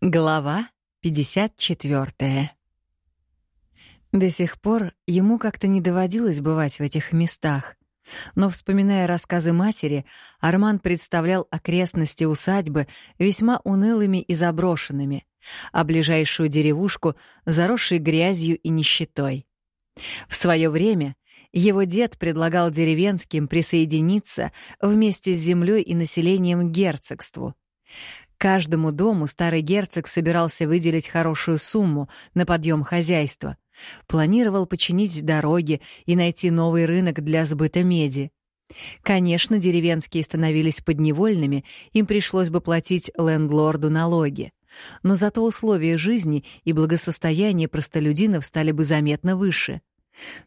Глава 54 До сих пор ему как-то не доводилось бывать в этих местах, но, вспоминая рассказы матери, Арман представлял окрестности усадьбы весьма унылыми и заброшенными, а ближайшую деревушку заросшей грязью и нищетой. В свое время его дед предлагал деревенским присоединиться вместе с землей и населением к герцогству — Каждому дому старый герцог собирался выделить хорошую сумму на подъем хозяйства. Планировал починить дороги и найти новый рынок для сбыта меди. Конечно, деревенские становились подневольными, им пришлось бы платить лендлорду налоги. Но зато условия жизни и благосостояние простолюдинов стали бы заметно выше.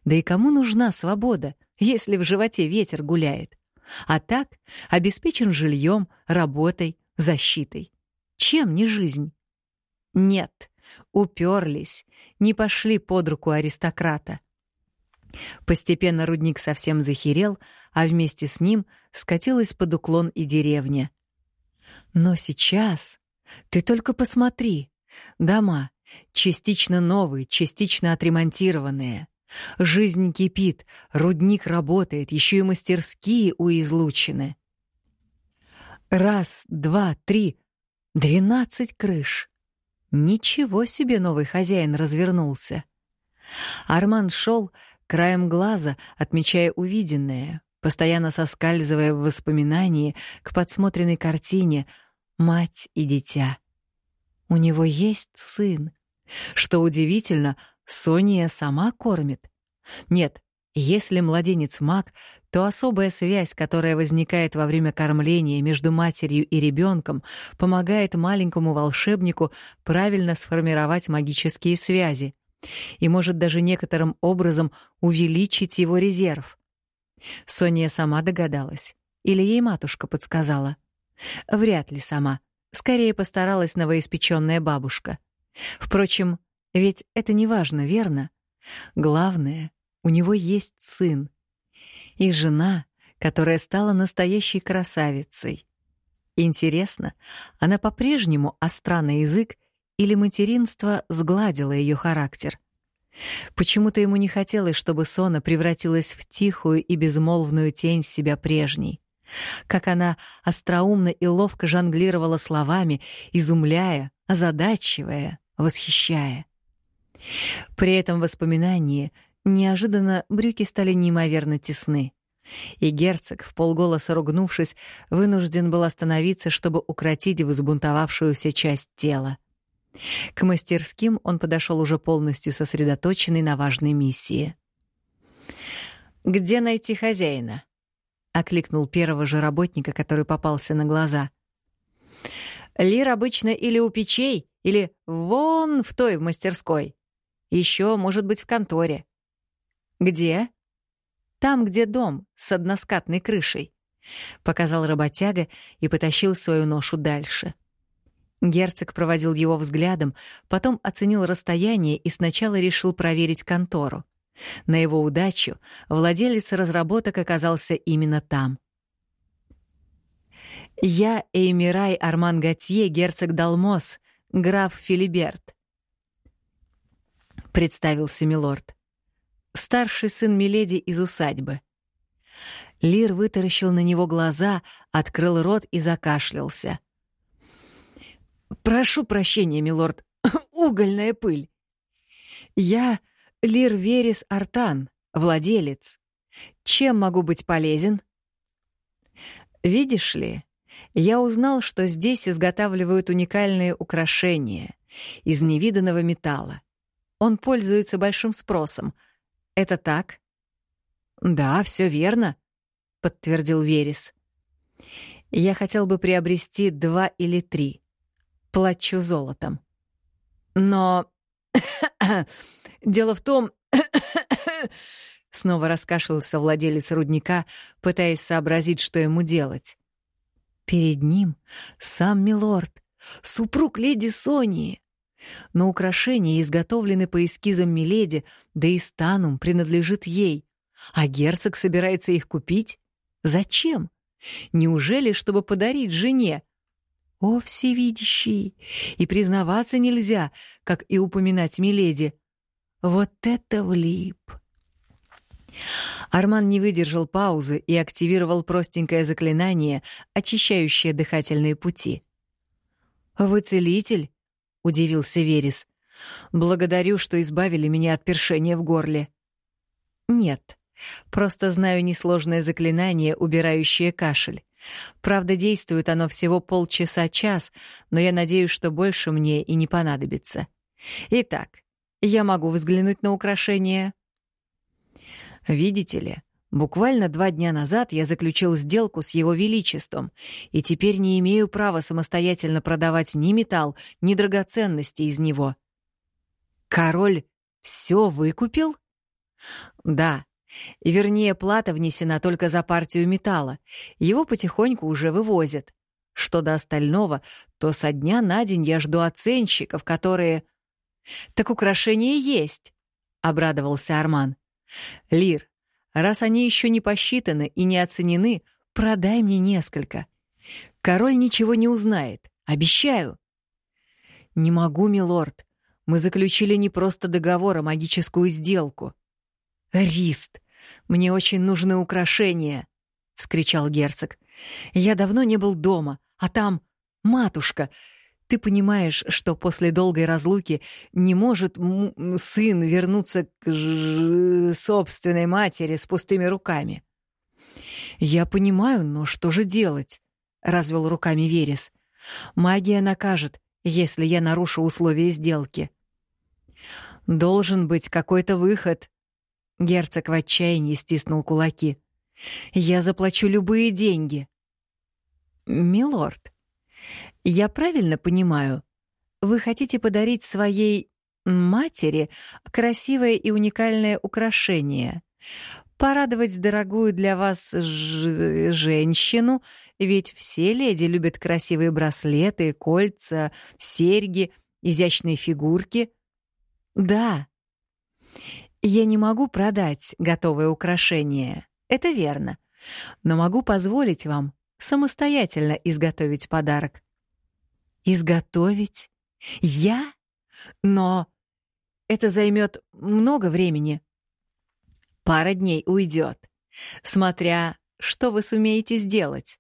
Да и кому нужна свобода, если в животе ветер гуляет? А так обеспечен жильем, работой, защитой. Чем не жизнь? Нет, уперлись, не пошли под руку аристократа. Постепенно рудник совсем захерел, а вместе с ним скатилась под уклон и деревня. Но сейчас ты только посмотри. Дома, частично новые, частично отремонтированные. Жизнь кипит, рудник работает, еще и мастерские у излучины. Раз, два, три. Двенадцать крыш. Ничего себе новый хозяин развернулся. Арман шел краем глаза, отмечая увиденное, постоянно соскальзывая в воспоминании к подсмотренной картине «Мать и дитя». У него есть сын. Что удивительно, Сония сама кормит. Нет, если младенец маг, то особая связь, которая возникает во время кормления между матерью и ребенком, помогает маленькому волшебнику правильно сформировать магические связи и может даже некоторым образом увеличить его резерв. Соня сама догадалась. Или ей матушка подсказала? Вряд ли сама. Скорее постаралась новоиспеченная бабушка. Впрочем, ведь это не важно, верно? Главное, у него есть сын. И жена, которая стала настоящей красавицей. Интересно, она по-прежнему остра на язык или материнство сгладило ее характер? Почему-то ему не хотелось, чтобы Сона превратилась в тихую и безмолвную тень себя прежней. Как она остроумно и ловко жонглировала словами, изумляя, озадачивая, восхищая. При этом воспоминании Неожиданно брюки стали неимоверно тесны. И герцог, в полголоса ругнувшись, вынужден был остановиться, чтобы укротить взбунтовавшуюся часть тела. К мастерским он подошел уже полностью сосредоточенный на важной миссии. «Где найти хозяина?» — окликнул первого же работника, который попался на глаза. «Лир обычно или у печей, или вон в той в мастерской. Еще, может быть, в конторе. «Где?» «Там, где дом с односкатной крышей», — показал работяга и потащил свою ношу дальше. Герцог проводил его взглядом, потом оценил расстояние и сначала решил проверить контору. На его удачу владелец разработок оказался именно там. «Я Эймирай Арман Готье, герцог Далмос, граф Филиберт», — представился милорд старший сын Миледи из усадьбы. Лир вытаращил на него глаза, открыл рот и закашлялся. «Прошу прощения, милорд, угольная пыль. Я Лир Верес Артан, владелец. Чем могу быть полезен?» «Видишь ли, я узнал, что здесь изготавливают уникальные украшения из невиданного металла. Он пользуется большим спросом — это так? Да, все верно, подтвердил Верес. Я хотел бы приобрести два или три. Плачу золотом. Но дело в том, снова раскашлялся владелец рудника, пытаясь сообразить, что ему делать. Перед ним сам милорд, супруг леди Сонии. Но украшения изготовлены по эскизам Миледи, да и станум принадлежит ей. А герцог собирается их купить? Зачем? Неужели, чтобы подарить жене? О, всевидящий! И признаваться нельзя, как и упоминать Миледи. Вот это влип! Арман не выдержал паузы и активировал простенькое заклинание, очищающее дыхательные пути. «Вы целитель?» — удивился Верес. «Благодарю, что избавили меня от першения в горле». «Нет, просто знаю несложное заклинание, убирающее кашель. Правда, действует оно всего полчаса-час, но я надеюсь, что больше мне и не понадобится. Итак, я могу взглянуть на украшение?» «Видите ли, Буквально два дня назад я заключил сделку с Его Величеством, и теперь не имею права самостоятельно продавать ни металл, ни драгоценности из него. Король все выкупил? Да. Вернее, плата внесена только за партию металла. Его потихоньку уже вывозят. Что до остального, то со дня на день я жду оценщиков, которые... «Так украшения есть», — обрадовался Арман. «Лир, Раз они еще не посчитаны и не оценены, продай мне несколько. Король ничего не узнает, обещаю. Не могу, милорд. Мы заключили не просто договор, а магическую сделку. Рист, мне очень нужны украшения, вскричал герцог. Я давно не был дома, а там матушка — ты понимаешь, что после долгой разлуки не может сын вернуться к собственной матери с пустыми руками. Я понимаю, но что же делать? развел руками Верес. Магия накажет, если я нарушу условия сделки. Должен быть какой-то выход. Герцог в отчаянии стиснул кулаки. Я заплачу любые деньги. Милорд, я правильно понимаю? Вы хотите подарить своей матери красивое и уникальное украшение? Порадовать дорогую для вас женщину, ведь все леди любят красивые браслеты, кольца, серьги, изящные фигурки. Да. Я не могу продать готовое украшение. Это верно. Но могу позволить вам самостоятельно изготовить подарок. Изготовить? Я? Но это займет много времени. Пара дней уйдет, смотря, что вы сумеете сделать.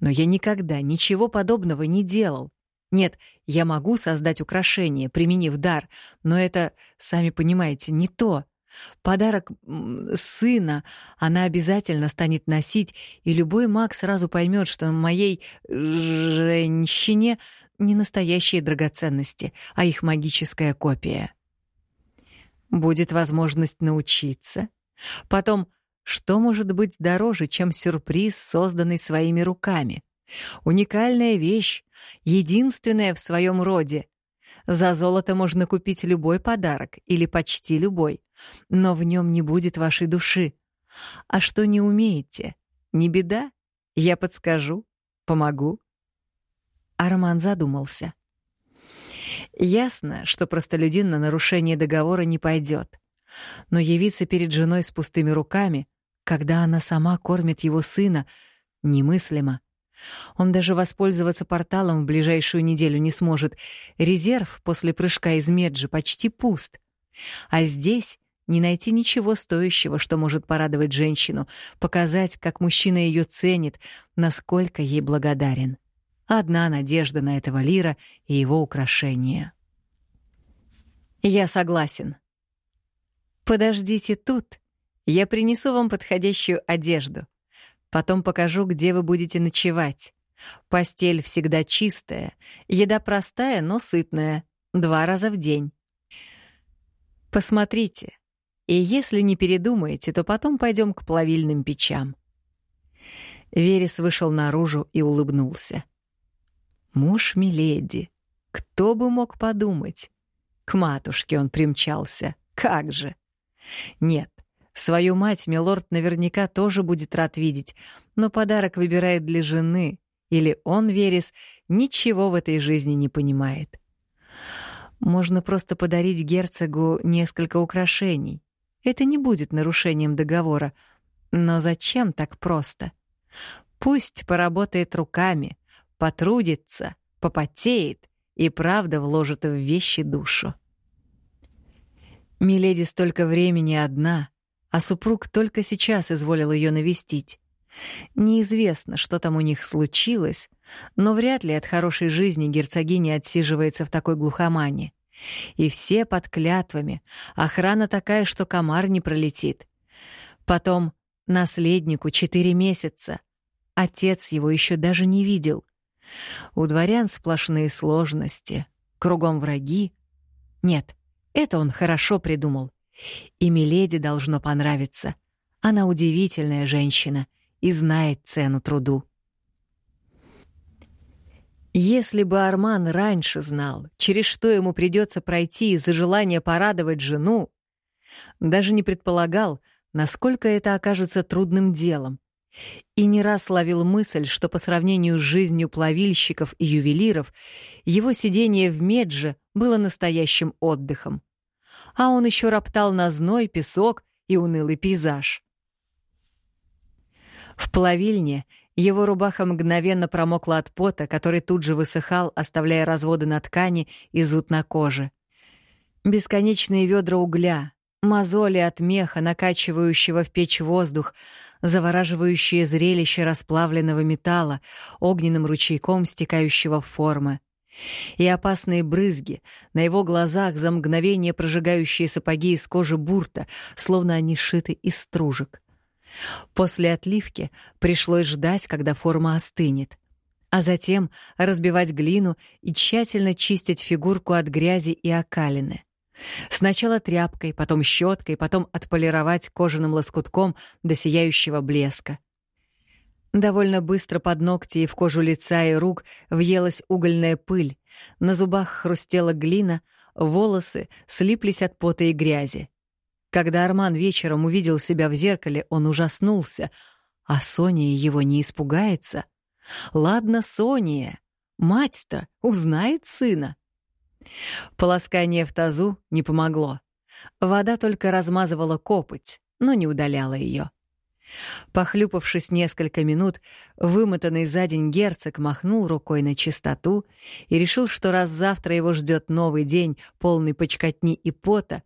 Но я никогда ничего подобного не делал. Нет, я могу создать украшение, применив дар, но это, сами понимаете, не то. Подарок сына она обязательно станет носить, и любой маг сразу поймет, что моей женщине не настоящие драгоценности, а их магическая копия. Будет возможность научиться. Потом, что может быть дороже, чем сюрприз, созданный своими руками? Уникальная вещь, единственная в своем роде. За золото можно купить любой подарок или почти любой но в нем не будет вашей души. А что не умеете? Не беда, я подскажу, помогу. Арман задумался. Ясно, что простолюдин на нарушение договора не пойдет. Но явиться перед женой с пустыми руками, когда она сама кормит его сына, немыслимо. Он даже воспользоваться порталом в ближайшую неделю не сможет. Резерв после прыжка из Меджи почти пуст. А здесь не найти ничего стоящего, что может порадовать женщину, показать, как мужчина ее ценит, насколько ей благодарен. Одна надежда на этого Лира и его украшения. Я согласен. Подождите тут. Я принесу вам подходящую одежду. Потом покажу, где вы будете ночевать. Постель всегда чистая, еда простая, но сытная, два раза в день. Посмотрите, и если не передумаете, то потом пойдем к плавильным печам. Верес вышел наружу и улыбнулся. Муж Миледи. Кто бы мог подумать? К матушке он примчался. Как же? Нет, свою мать милорд наверняка тоже будет рад видеть, но подарок выбирает для жены, или он, Верес, ничего в этой жизни не понимает. Можно просто подарить герцогу несколько украшений. Это не будет нарушением договора. Но зачем так просто? Пусть поработает руками, потрудится, попотеет и правда вложит в вещи душу. Миледи столько времени одна, а супруг только сейчас изволил ее навестить. Неизвестно, что там у них случилось, но вряд ли от хорошей жизни герцогиня отсиживается в такой глухомане. И все под клятвами, охрана такая, что комар не пролетит. Потом наследнику четыре месяца. Отец его еще даже не видел. У дворян сплошные сложности, кругом враги. Нет, это он хорошо придумал. И Миледи должно понравиться. Она удивительная женщина и знает цену труду. Если бы Арман раньше знал, через что ему придется пройти из-за желания порадовать жену, даже не предполагал, насколько это окажется трудным делом, и не раз ловил мысль, что по сравнению с жизнью плавильщиков и ювелиров его сидение в Медже было настоящим отдыхом. А он еще роптал на зной, песок и унылый пейзаж. В плавильне его рубаха мгновенно промокла от пота, который тут же высыхал, оставляя разводы на ткани и зуд на коже. Бесконечные ведра угля, мозоли от меха, накачивающего в печь воздух, завораживающее зрелище расплавленного металла, огненным ручейком стекающего в формы. И опасные брызги, на его глазах за мгновение прожигающие сапоги из кожи бурта, словно они шиты из стружек. После отливки пришлось ждать, когда форма остынет, а затем разбивать глину и тщательно чистить фигурку от грязи и окалины. Сначала тряпкой, потом щеткой, потом отполировать кожаным лоскутком до сияющего блеска. Довольно быстро под ногти и в кожу лица и рук въелась угольная пыль, на зубах хрустела глина, волосы слиплись от пота и грязи. Когда Арман вечером увидел себя в зеркале, он ужаснулся, а Соня его не испугается. Ладно, Соня, мать-то узнает сына. Полоскание в тазу не помогло. Вода только размазывала копоть, но не удаляла ее. Похлюпавшись несколько минут, вымотанный за день герцог махнул рукой на чистоту и решил, что раз завтра его ждет новый день, полный почкотни и пота,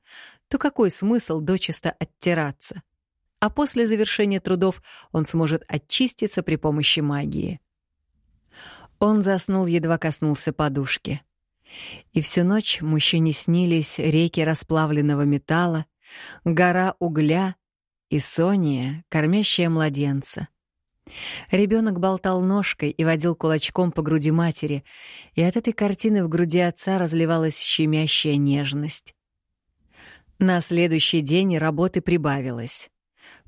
то какой смысл дочисто оттираться? А после завершения трудов он сможет очиститься при помощи магии. Он заснул, едва коснулся подушки. И всю ночь мужчине снились реки расплавленного металла, гора угля и Сония, кормящая младенца. Ребенок болтал ножкой и водил кулачком по груди матери, и от этой картины в груди отца разливалась щемящая нежность. На следующий день работы прибавилось.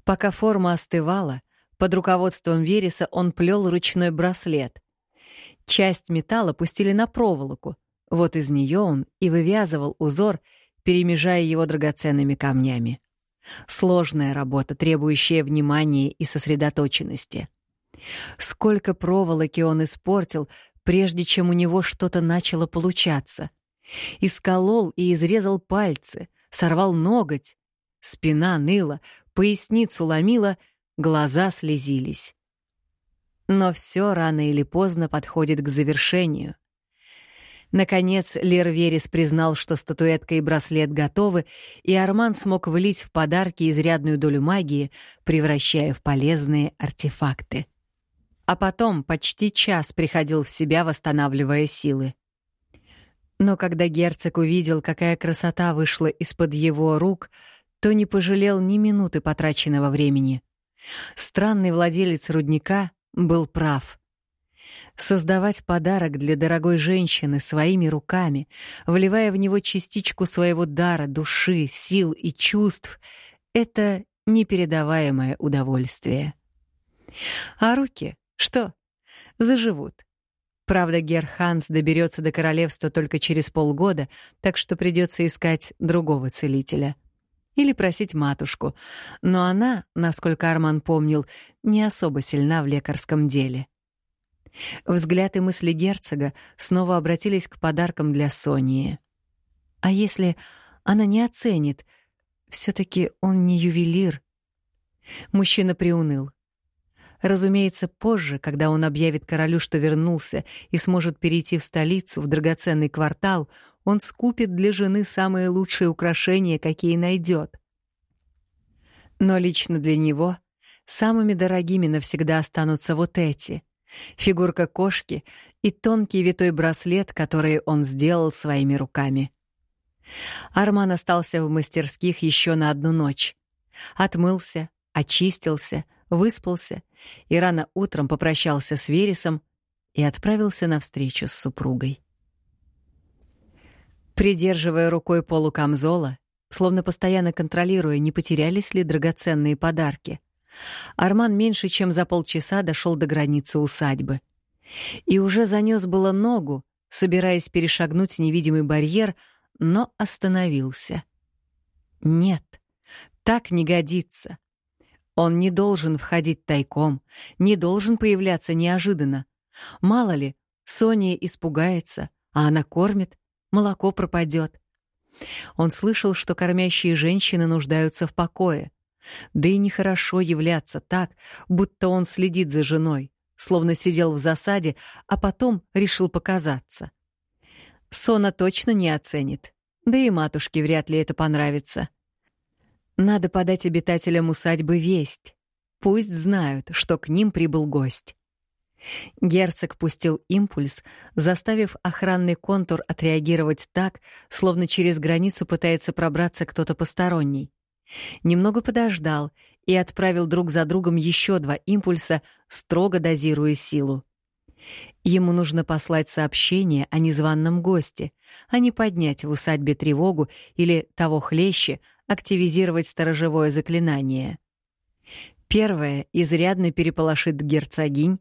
Пока форма остывала, под руководством Вереса он плел ручной браслет. Часть металла пустили на проволоку — вот из нее он и вывязывал узор, перемежая его драгоценными камнями. Сложная работа, требующая внимания и сосредоточенности. Сколько проволоки он испортил, прежде чем у него что-то начало получаться. Исколол и изрезал пальцы, сорвал ноготь. Спина ныла, поясницу ломила, глаза слезились. Но все рано или поздно подходит к завершению — Наконец Лер Верес признал, что статуэтка и браслет готовы, и Арман смог влить в подарки изрядную долю магии, превращая в полезные артефакты. А потом почти час приходил в себя, восстанавливая силы. Но когда герцог увидел, какая красота вышла из-под его рук, то не пожалел ни минуты потраченного времени. Странный владелец рудника был прав. Создавать подарок для дорогой женщины своими руками, вливая в него частичку своего дара, души, сил и чувств — это непередаваемое удовольствие. А руки? Что? Заживут. Правда, Герханс доберется до королевства только через полгода, так что придется искать другого целителя. Или просить матушку. Но она, насколько Арман помнил, не особо сильна в лекарском деле. Взгляд и мысли герцога снова обратились к подаркам для Сонии. А если она не оценит? все таки он не ювелир. Мужчина приуныл. Разумеется, позже, когда он объявит королю, что вернулся и сможет перейти в столицу, в драгоценный квартал, он скупит для жены самые лучшие украшения, какие найдет. Но лично для него самыми дорогими навсегда останутся вот эти — фигурка кошки и тонкий витой браслет, который он сделал своими руками. Арман остался в мастерских еще на одну ночь. Отмылся, очистился, выспался и рано утром попрощался с Вересом и отправился на встречу с супругой. Придерживая рукой полу камзола, словно постоянно контролируя, не потерялись ли драгоценные подарки, Арман меньше чем за полчаса дошел до границы усадьбы. И уже занес было ногу, собираясь перешагнуть невидимый барьер, но остановился. Нет, так не годится. Он не должен входить тайком, не должен появляться неожиданно. Мало ли, Соня испугается, а она кормит, молоко пропадет. Он слышал, что кормящие женщины нуждаются в покое. Да и нехорошо являться так, будто он следит за женой, словно сидел в засаде, а потом решил показаться. Сона точно не оценит, да и матушке вряд ли это понравится. Надо подать обитателям усадьбы весть. Пусть знают, что к ним прибыл гость. Герцог пустил импульс, заставив охранный контур отреагировать так, словно через границу пытается пробраться кто-то посторонний. Немного подождал и отправил друг за другом еще два импульса, строго дозируя силу. Ему нужно послать сообщение о незваном госте, а не поднять в усадьбе тревогу или, того хлеще, активизировать сторожевое заклинание. Первое изрядно переполошит герцогинь,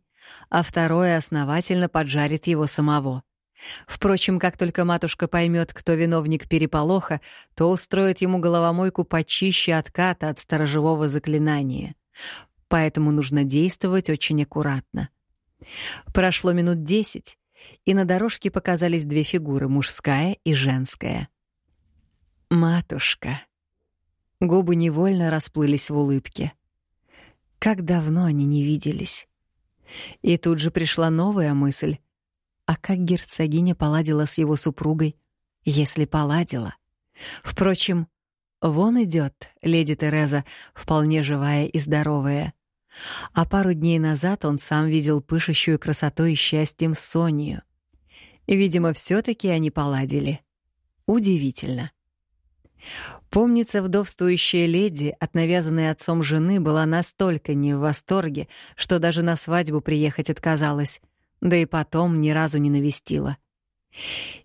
а второе основательно поджарит его самого. Впрочем, как только матушка поймет, кто виновник переполоха, то устроит ему головомойку почище отката от сторожевого заклинания. Поэтому нужно действовать очень аккуратно. Прошло минут десять, и на дорожке показались две фигуры — мужская и женская. «Матушка», Губы невольно расплылись в улыбке. Как давно они не виделись. И тут же пришла новая мысль. А как герцогиня поладила с его супругой, если поладила? Впрочем, вон идет леди Тереза, вполне живая и здоровая. А пару дней назад он сам видел пышущую красотой и счастьем Сонию. Видимо, все таки они поладили. Удивительно. Помнится, вдовствующая леди от навязанной отцом жены была настолько не в восторге, что даже на свадьбу приехать отказалась, да и потом ни разу не навестила.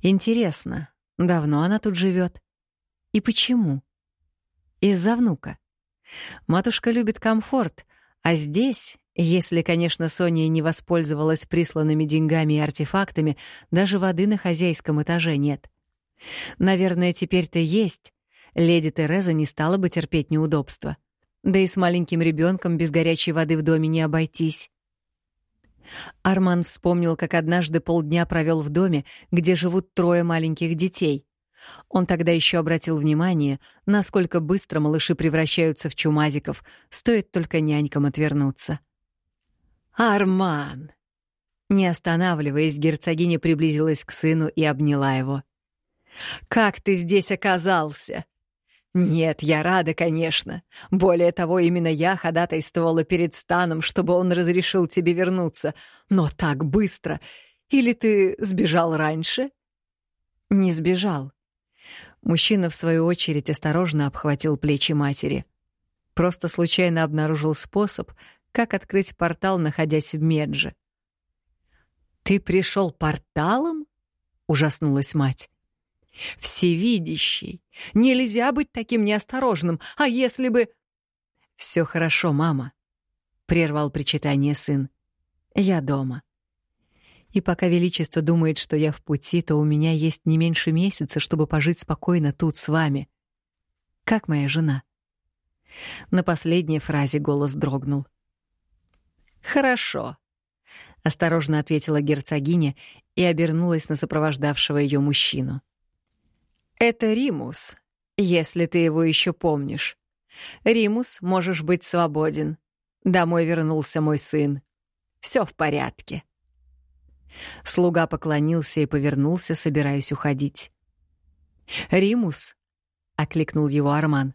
Интересно, давно она тут живет? И почему? Из-за внука. Матушка любит комфорт, а здесь, если, конечно, Соня не воспользовалась присланными деньгами и артефактами, даже воды на хозяйском этаже нет. Наверное, теперь-то есть, леди Тереза не стала бы терпеть неудобства. Да и с маленьким ребенком без горячей воды в доме не обойтись. Арман вспомнил, как однажды полдня провел в доме, где живут трое маленьких детей. Он тогда еще обратил внимание, насколько быстро малыши превращаются в чумазиков, стоит только нянькам отвернуться. «Арман!» Не останавливаясь, герцогиня приблизилась к сыну и обняла его. «Как ты здесь оказался?» «Нет, я рада, конечно. Более того, именно я ходатайствовала перед Станом, чтобы он разрешил тебе вернуться. Но так быстро. Или ты сбежал раньше?» «Не сбежал». Мужчина, в свою очередь, осторожно обхватил плечи матери. Просто случайно обнаружил способ, как открыть портал, находясь в Медже. «Ты пришел порталом?» — ужаснулась мать. Всевидящий. Нельзя быть таким неосторожным. А если бы... Все хорошо, мама, прервал причитание сын. Я дома. И пока величество думает, что я в пути, то у меня есть не меньше месяца, чтобы пожить спокойно тут с вами. Как моя жена? На последней фразе голос дрогнул. Хорошо, осторожно ответила герцогиня и обернулась на сопровождавшего ее мужчину. Это Римус, если ты его еще помнишь. Римус, можешь быть свободен. Домой вернулся мой сын. Все в порядке. Слуга поклонился и повернулся, собираясь уходить. «Римус!» — окликнул его Арман.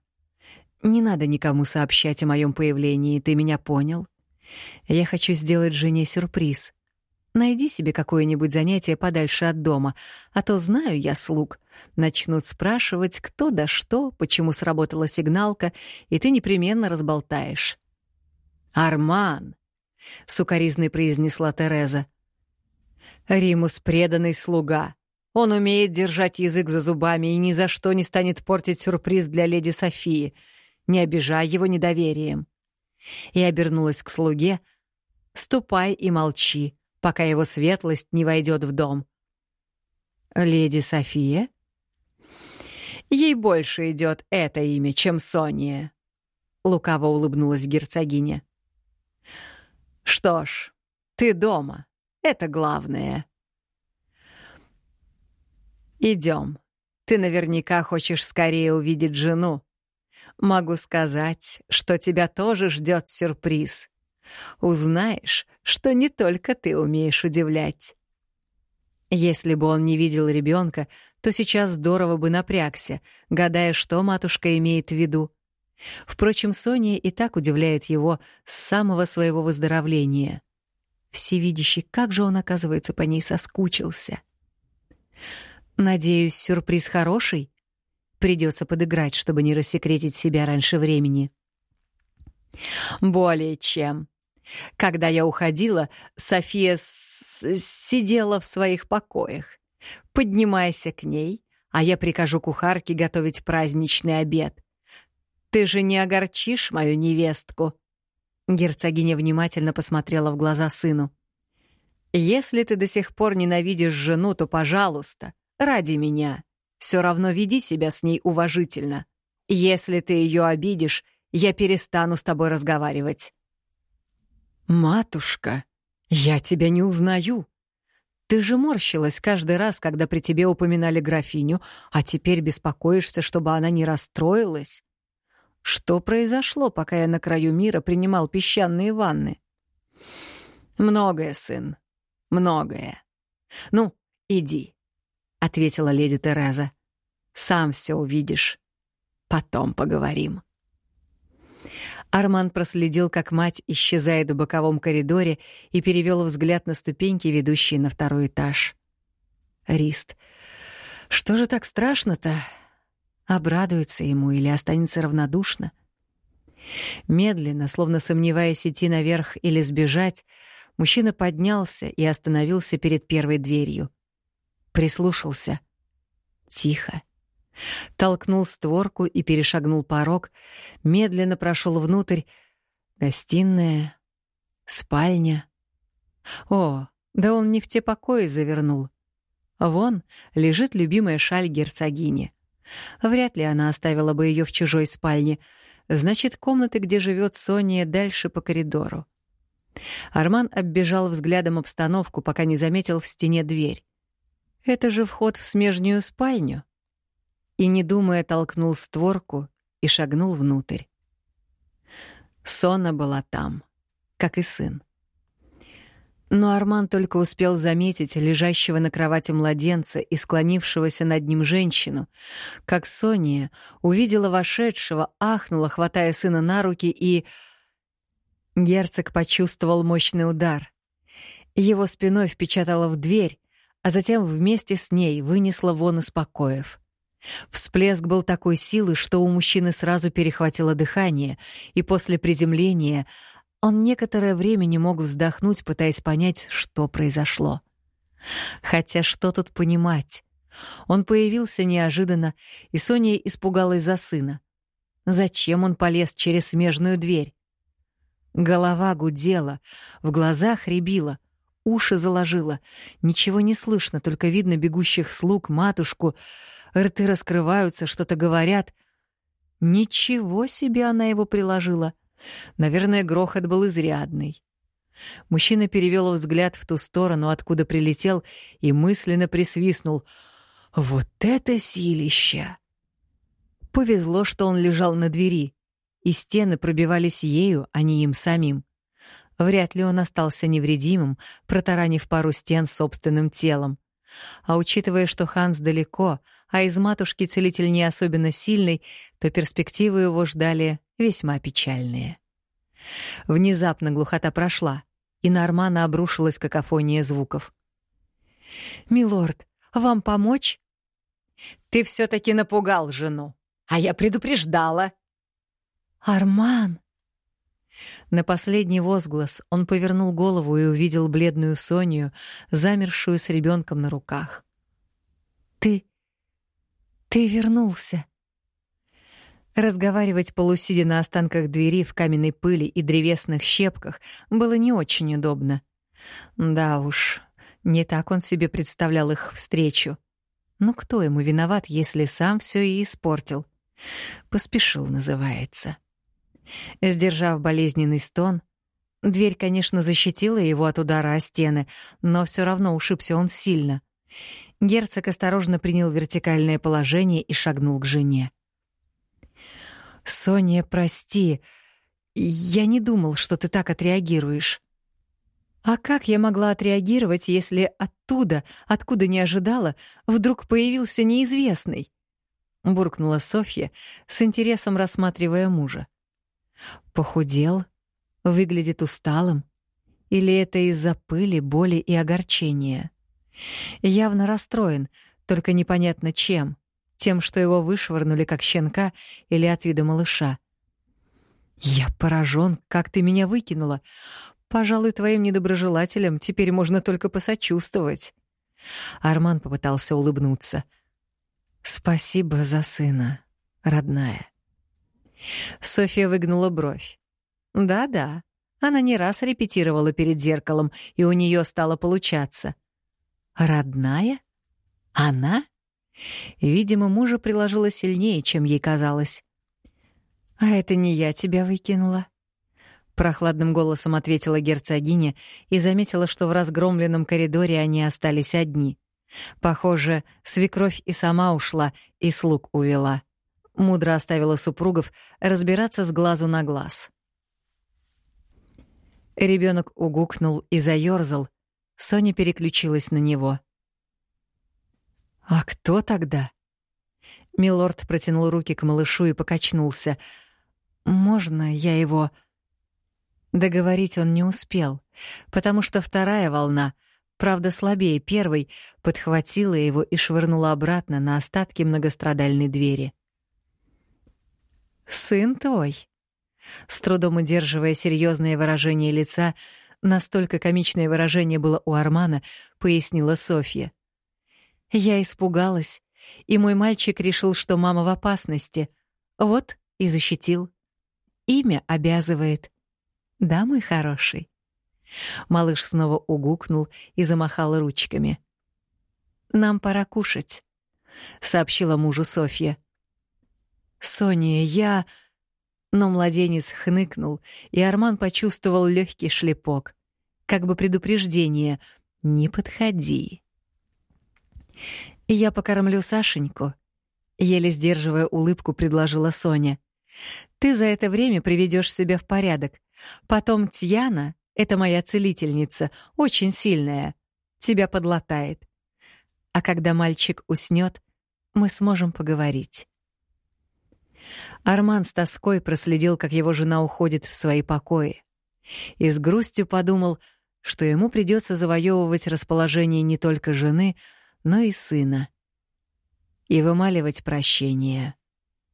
«Не надо никому сообщать о моем появлении, ты меня понял? Я хочу сделать жене сюрприз. Найди себе какое-нибудь занятие подальше от дома, а то знаю я слуг. Начнут спрашивать, кто да что, почему сработала сигналка, и ты непременно разболтаешь». «Арман!» — сукоризной произнесла Тереза. «Римус — преданный слуга. Он умеет держать язык за зубами и ни за что не станет портить сюрприз для леди Софии. Не обижай его недоверием». И обернулась к слуге. «Ступай и молчи, пока его светлость не войдет в дом». «Леди София?» «Ей больше идет это имя, чем Сония», — лукаво улыбнулась герцогиня. Что ж, ты дома. Это главное. Идем. Ты наверняка хочешь скорее увидеть жену. Могу сказать, что тебя тоже ждет сюрприз. Узнаешь, что не только ты умеешь удивлять. Если бы он не видел ребенка, то сейчас здорово бы напрягся, гадая, что матушка имеет в виду. Впрочем, Соня и так удивляет его с самого своего выздоровления. Всевидящий, как же он, оказывается, по ней соскучился. Надеюсь, сюрприз хороший? Придется подыграть, чтобы не рассекретить себя раньше времени. Более чем. Когда я уходила, София сидела в своих покоях. Поднимайся к ней, а я прикажу кухарке готовить праздничный обед. Ты же не огорчишь мою невестку?» Герцогиня внимательно посмотрела в глаза сыну. «Если ты до сих пор ненавидишь жену, то, пожалуйста, ради меня, все равно веди себя с ней уважительно. Если ты ее обидишь, я перестану с тобой разговаривать». «Матушка, я тебя не узнаю. Ты же морщилась каждый раз, когда при тебе упоминали графиню, а теперь беспокоишься, чтобы она не расстроилась. Что произошло, пока я на краю мира принимал песчаные ванны? Многое, сын, многое. Ну, иди, — ответила леди Тереза. Сам все увидишь. Потом поговорим. Арман проследил, как мать исчезает в боковом коридоре и перевел взгляд на ступеньки, ведущие на второй этаж. Рист. Что же так страшно-то? Обрадуется ему или останется равнодушно? Медленно, словно сомневаясь идти наверх или сбежать, мужчина поднялся и остановился перед первой дверью. Прислушался. Тихо. Толкнул створку и перешагнул порог, медленно прошел внутрь. Гостиная, спальня. О, да он не в те покои завернул. Вон лежит любимая шаль герцогини. Вряд ли она оставила бы ее в чужой спальне. Значит, комнаты, где живет Соня, дальше по коридору. Арман оббежал взглядом обстановку, пока не заметил в стене дверь. Это же вход в смежную спальню. И, не думая, толкнул створку и шагнул внутрь. Сона была там, как и сын. Но Арман только успел заметить лежащего на кровати младенца и склонившегося над ним женщину, как Сония увидела вошедшего, ахнула, хватая сына на руки, и... Герцог почувствовал мощный удар. Его спиной впечатало в дверь, а затем вместе с ней вынесло вон из покоев. Всплеск был такой силы, что у мужчины сразу перехватило дыхание, и после приземления он некоторое время не мог вздохнуть, пытаясь понять, что произошло. Хотя что тут понимать? Он появился неожиданно, и Соня испугалась за сына. Зачем он полез через смежную дверь? Голова гудела, в глазах рябила, уши заложила. Ничего не слышно, только видно бегущих слуг, матушку. Рты раскрываются, что-то говорят. Ничего себе она его приложила — Наверное, грохот был изрядный. Мужчина перевел взгляд в ту сторону, откуда прилетел, и мысленно присвистнул. «Вот это силища!» Повезло, что он лежал на двери. и стены пробивались ею, а не им самим. Вряд ли он остался невредимым, протаранив пару стен собственным телом. А учитывая, что Ханс далеко, а из матушки целитель не особенно сильный, то перспективы его ждали весьма печальные. Внезапно глухота прошла, и на Армана обрушилась какофония звуков. «Милорд, вам помочь?» «Ты все таки напугал жену, а я предупреждала». «Арман!» На последний возглас он повернул голову и увидел бледную Соню, замершую с ребенком на руках. «Ты... ты вернулся!» Разговаривать полусидя на останках двери в каменной пыли и древесных щепках было не очень удобно. Да уж, не так он себе представлял их встречу. Ну кто ему виноват, если сам все и испортил? Поспешил, называется. Сдержав болезненный стон, дверь, конечно, защитила его от удара о стены, но все равно ушибся он сильно. Герцог осторожно принял вертикальное положение и шагнул к жене. «Соня, прости. Я не думал, что ты так отреагируешь». А как я могла отреагировать, если оттуда, откуда не ожидала, вдруг появился неизвестный? буркнула Софья, с интересом рассматривая мужа. Похудел, выглядит усталым, или это из-за пыли, боли и огорчения? Явно расстроен, только непонятно чем тем, что его вышвырнули как щенка или от вида малыша. «Я поражен, как ты меня выкинула. Пожалуй, твоим недоброжелателям теперь можно только посочувствовать». Арман попытался улыбнуться. «Спасибо за сына, родная». Софья выгнула бровь. «Да-да, она не раз репетировала перед зеркалом, и у нее стало получаться». «Родная? Она?» Видимо, мужа приложила сильнее, чем ей казалось. «А это не я тебя выкинула», — прохладным голосом ответила герцогиня и заметила, что в разгромленном коридоре они остались одни. Похоже, свекровь и сама ушла, и слуг увела. Мудро оставила супругов разбираться с глазу на глаз. Ребенок угукнул и заёрзал. Соня переключилась на него. «А кто тогда?» Милорд протянул руки к малышу и покачнулся. «Можно я его...» Договорить он не успел, потому что вторая волна, правда слабее первой, подхватила его и швырнула обратно на остатки многострадальной двери. «Сын твой?» С трудом удерживая серьезное выражение лица, настолько комичное выражение было у Армана, пояснила Софья. Я испугалась, и мой мальчик решил, что мама в опасности. Вот и защитил. Имя обязывает. Да, мой хороший. Малыш снова угукнул и замахал ручками. Нам пора кушать, сообщила мужу Софья. Соня, я но младенец хныкнул, и Арман почувствовал легкий шлепок, как бы предупреждение: "Не подходи". «Я покормлю Сашеньку», — еле сдерживая улыбку, предложила Соня. «Ты за это время приведешь себя в порядок. Потом Тьяна, это моя целительница, очень сильная, тебя подлатает. А когда мальчик уснет, мы сможем поговорить». Арман с тоской проследил, как его жена уходит в свои покои. И с грустью подумал, что ему придется завоевывать расположение не только жены, но и сына. И вымаливать прощение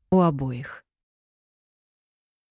у обоих.